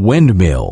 windmill.